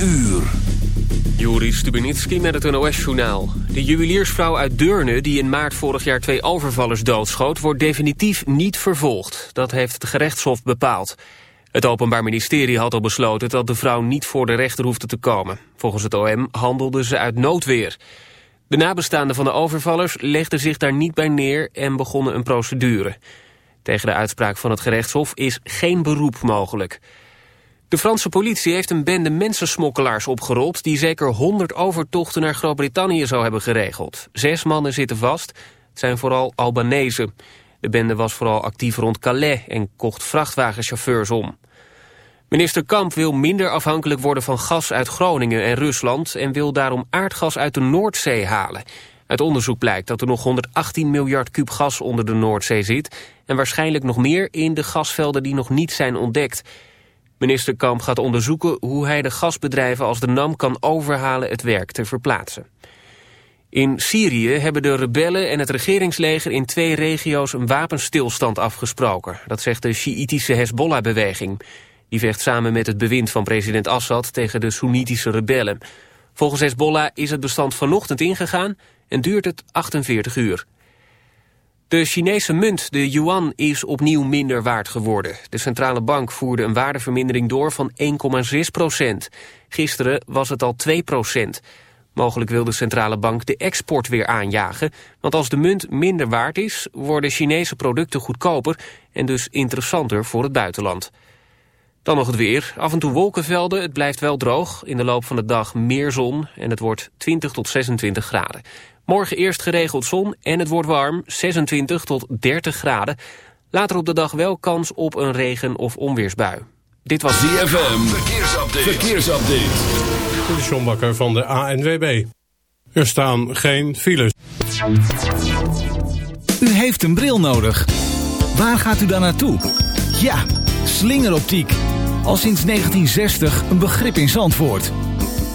uur. Juri Stubenitski met het NOS-journaal. De juweliersvrouw uit Deurne die in maart vorig jaar twee overvallers doodschoot... wordt definitief niet vervolgd. Dat heeft het gerechtshof bepaald. Het Openbaar Ministerie had al besloten dat de vrouw niet voor de rechter hoefde te komen. Volgens het OM handelde ze uit noodweer. De nabestaanden van de overvallers legden zich daar niet bij neer en begonnen een procedure. Tegen de uitspraak van het gerechtshof is geen beroep mogelijk... De Franse politie heeft een bende mensensmokkelaars opgerold... die zeker 100 overtochten naar Groot-Brittannië zou hebben geregeld. Zes mannen zitten vast. Het zijn vooral Albanese. De bende was vooral actief rond Calais en kocht vrachtwagenchauffeurs om. Minister Kamp wil minder afhankelijk worden van gas uit Groningen en Rusland... en wil daarom aardgas uit de Noordzee halen. Uit onderzoek blijkt dat er nog 118 miljard kub gas onder de Noordzee zit... en waarschijnlijk nog meer in de gasvelden die nog niet zijn ontdekt... Minister Kamp gaat onderzoeken hoe hij de gasbedrijven als de NAM kan overhalen het werk te verplaatsen. In Syrië hebben de rebellen en het regeringsleger in twee regio's een wapenstilstand afgesproken. Dat zegt de Sjiitische Hezbollah-beweging. Die vecht samen met het bewind van president Assad tegen de Soenitische rebellen. Volgens Hezbollah is het bestand vanochtend ingegaan en duurt het 48 uur. De Chinese munt, de yuan, is opnieuw minder waard geworden. De centrale bank voerde een waardevermindering door van 1,6 procent. Gisteren was het al 2 procent. Mogelijk wil de centrale bank de export weer aanjagen... want als de munt minder waard is, worden Chinese producten goedkoper... en dus interessanter voor het buitenland. Dan nog het weer. Af en toe wolkenvelden, het blijft wel droog. In de loop van de dag meer zon en het wordt 20 tot 26 graden. Morgen eerst geregeld zon en het wordt warm, 26 tot 30 graden. Later op de dag wel kans op een regen- of onweersbui. Dit was ZFM, verkeersupdate. verkeersupdate. De Sjombakker van de ANWB. Er staan geen files. U heeft een bril nodig. Waar gaat u dan naartoe? Ja, slingeroptiek. Al sinds 1960 een begrip in Zandvoort.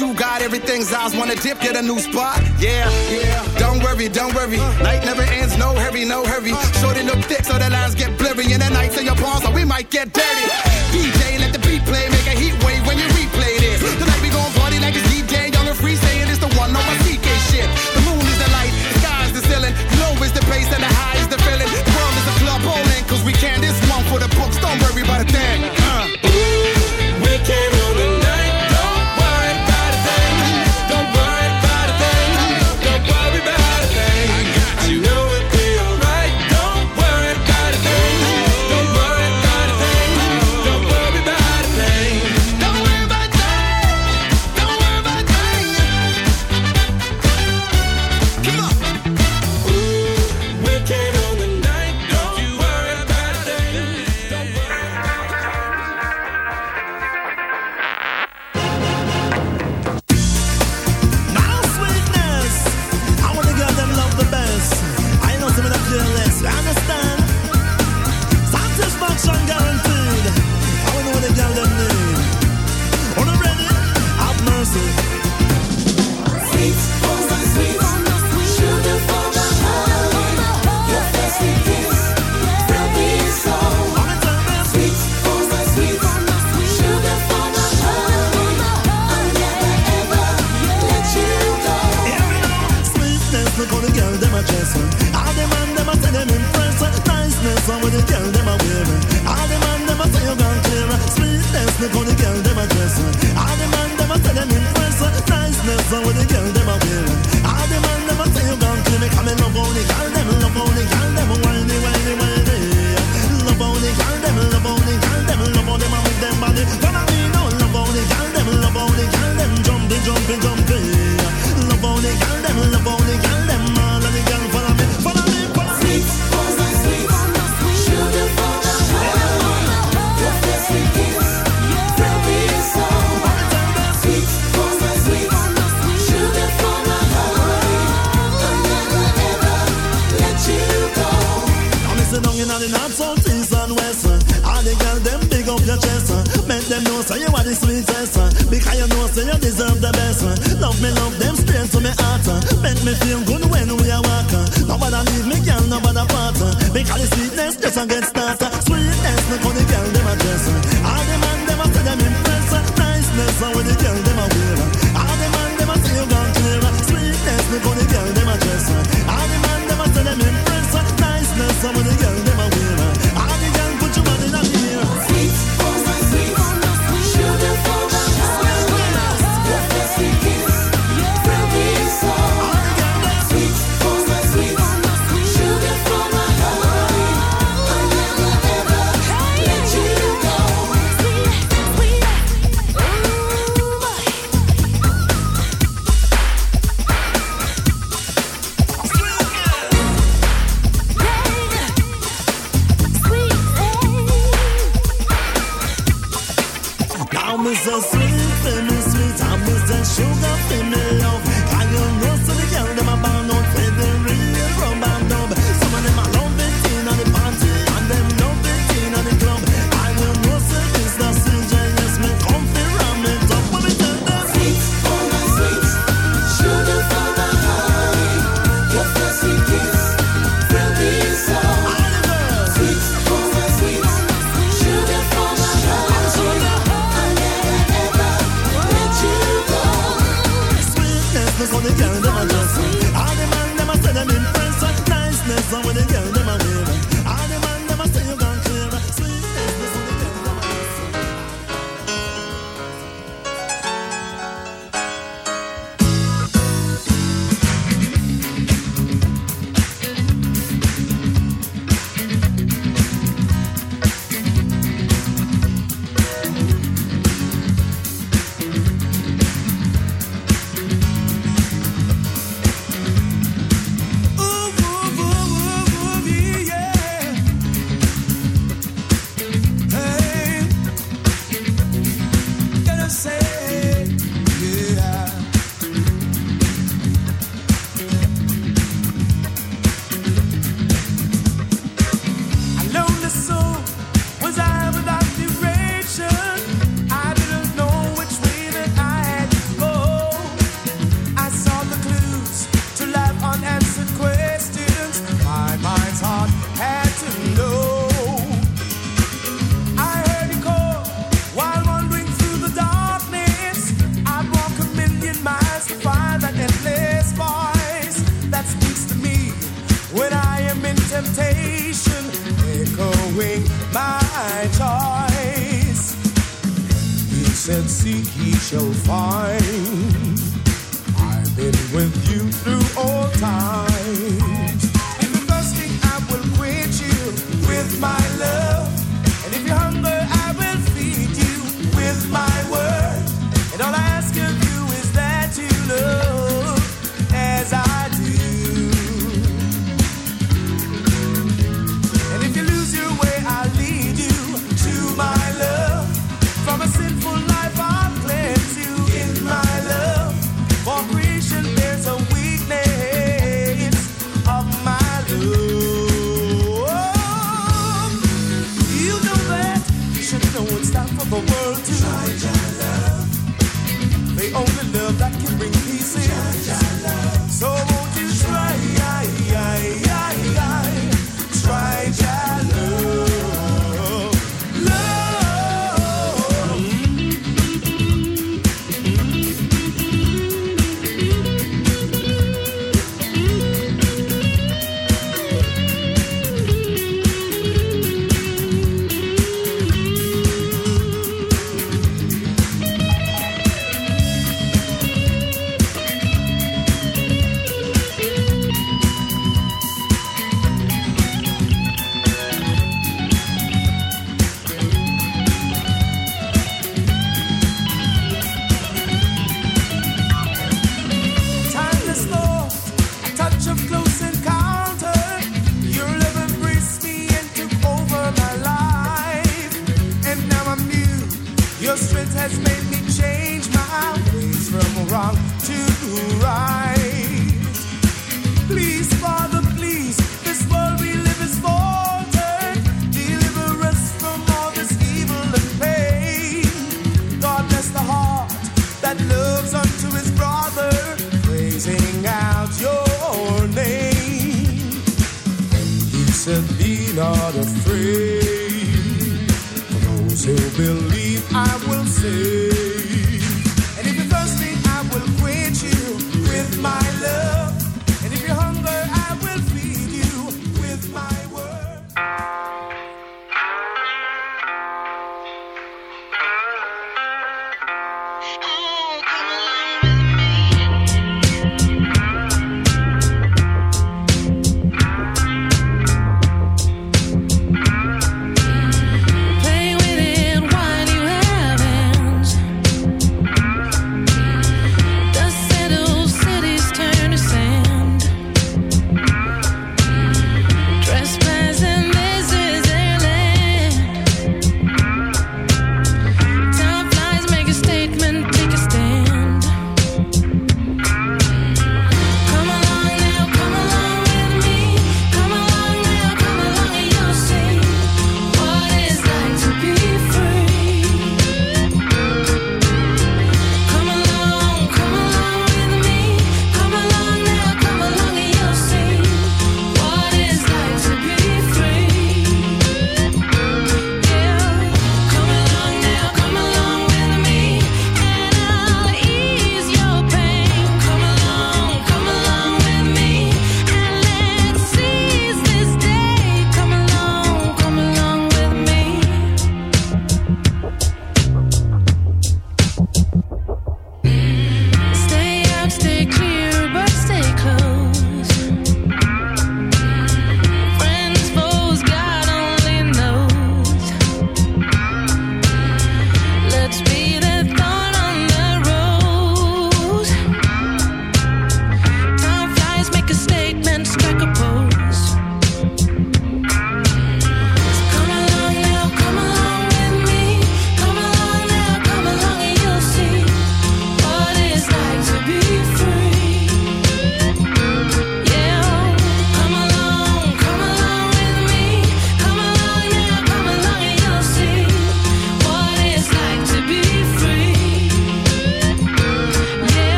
you got, everything's just Wanna dip, get a new spot? Yeah, yeah. Don't worry, don't worry. Night never ends, no hurry, no hurry. jumping, jumping. Love me, love them straight to me heart. Uh. Make me feel good when we are walking. Nobody leave me, girl, nobody part. Uh. Because the sweetness just a get started. Sweetness, look how the girl them a dress. Uh. All the man them a say them impress. Niceness, how the girl them a wear. All the man them a say you gone clear. Sweetness, look how the girl them a dress.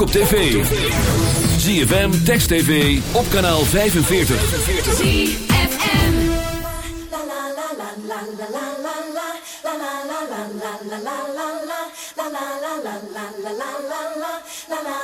op tv. ZFM, Text TV, op kanaal 45. ZFM La la la la la la la la la la la la la la la la la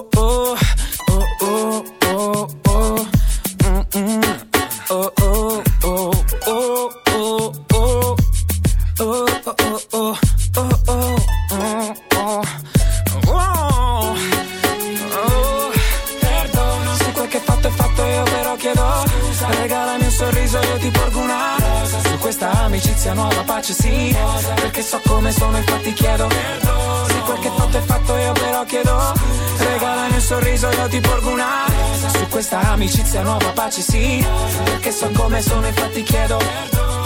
amicizia nuova pace sì. Perché so come sono infatti chiedo Perdono Se quel che fatto è fatto io però chiedo Regalami un sorriso io ti porgo una Su questa amicizia nuova pace sì Perché so come sono infatti chiedo Perdono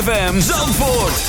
ZFM Zandvoort.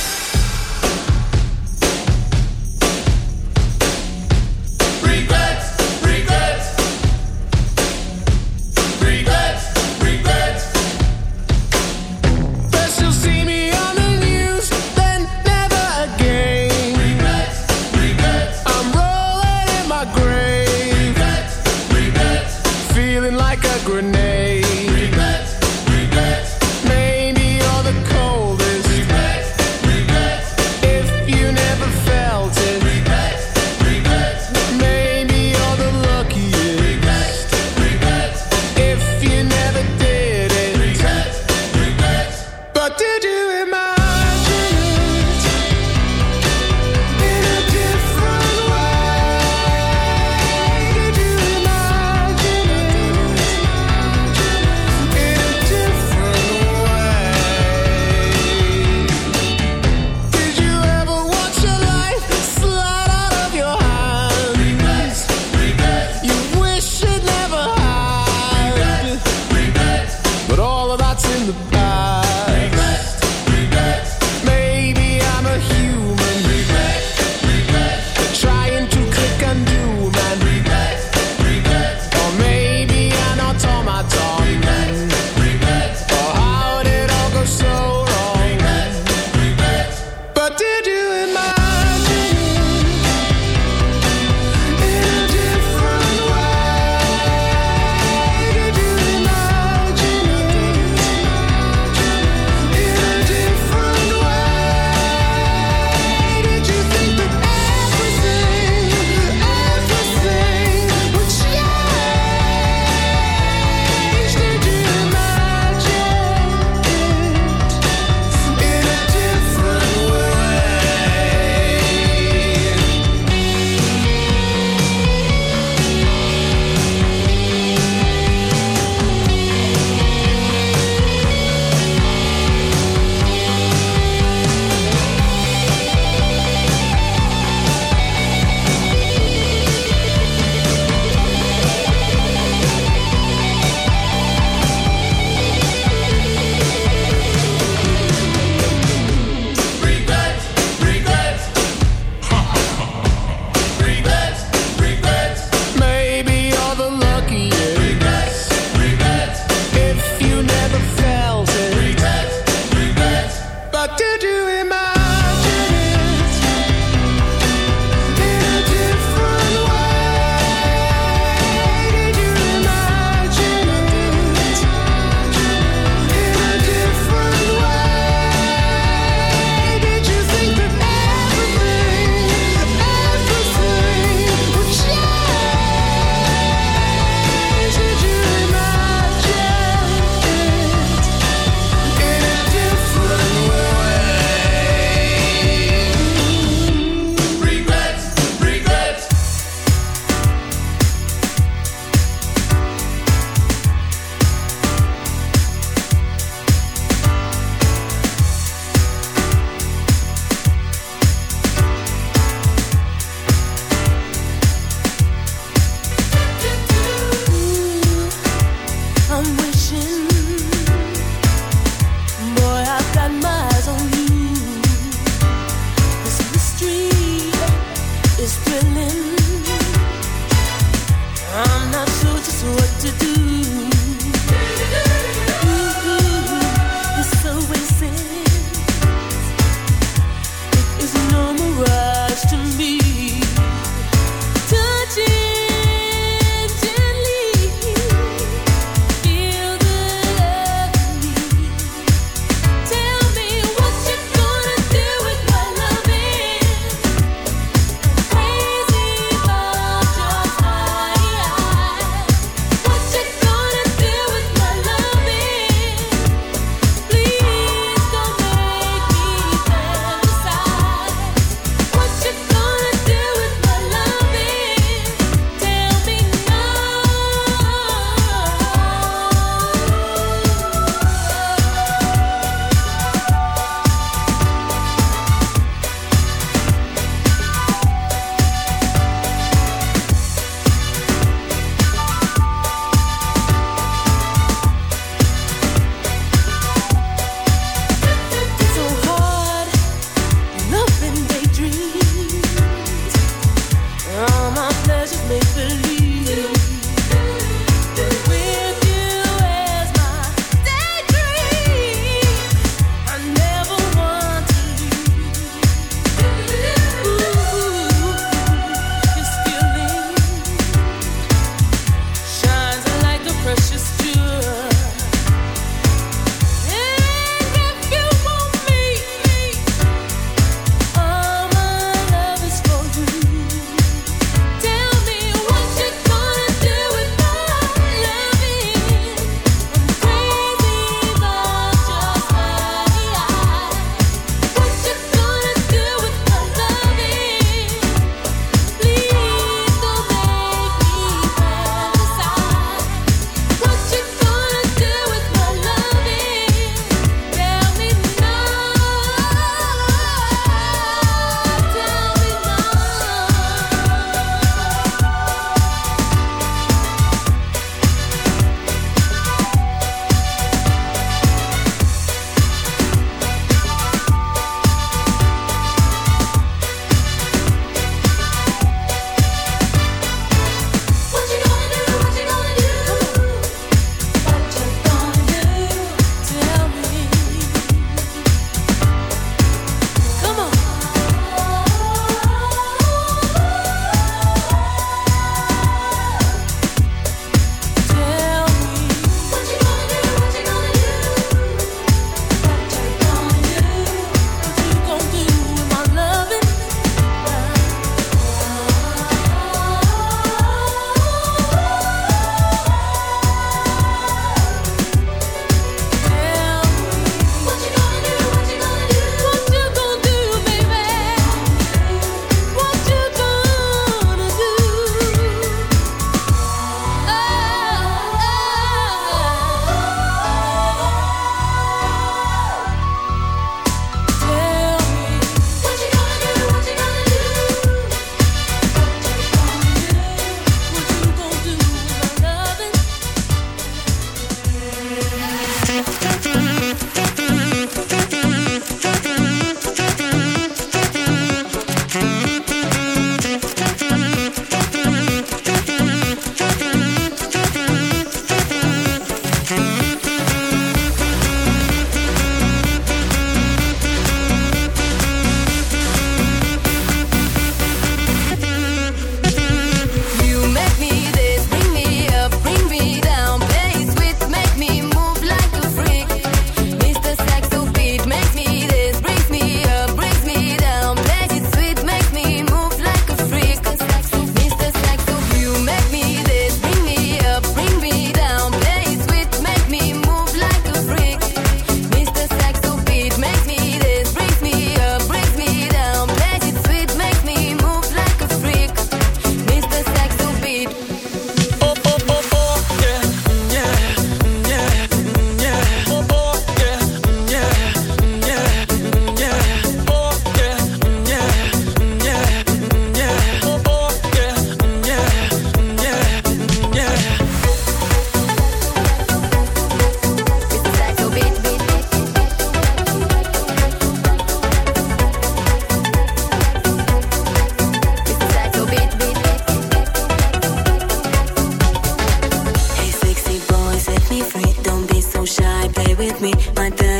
with me, my dad.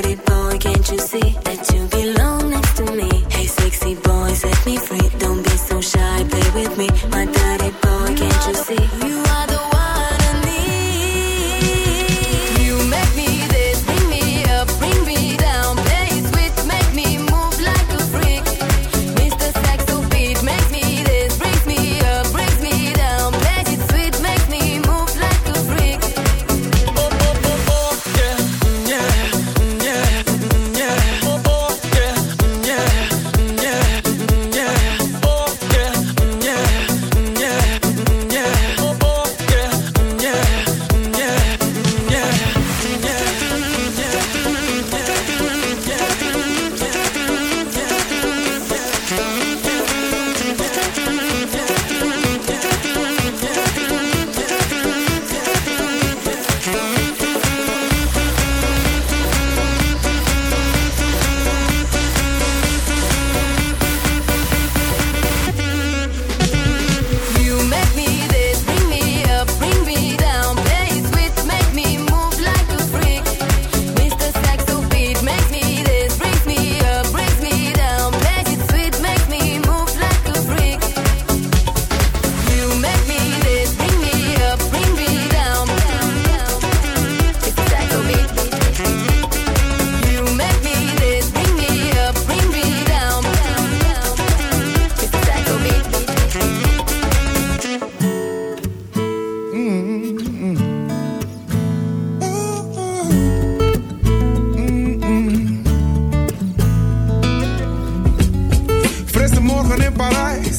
in Parijs,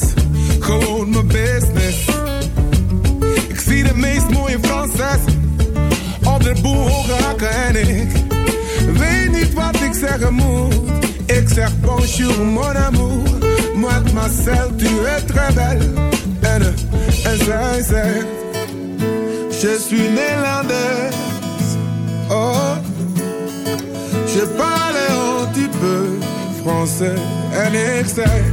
gewoon mijn business. Ik zie de meest mooie Franses, op de boel hoge hakken en ik weet niet wat ik zeggen moet. Ik zeg bonjour mon amour, moi Marcel tu es très belle. En, eh, en zij zegt, je suis Nederlands. oh. Je parle un petit peu français en ik zei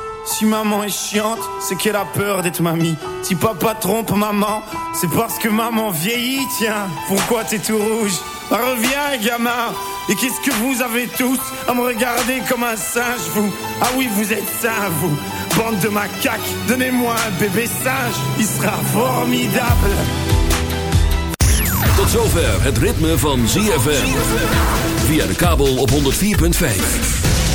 Si maman est chiante, c'est qu'elle a peur d'être mamie. Si papa trompe maman, c'est parce que maman vieillit, tiens. Pourquoi t'es tout rouge? Ah, Reviens, gamin. Et qu'est-ce que vous avez tous à me regarder comme un singe, vous? Ah oui, vous êtes sains, vous. Bande de macaques, donnez-moi un bébé singe. Il sera formidable. Tot zover het ZFM. Via de kabel op 104.5.